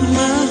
my.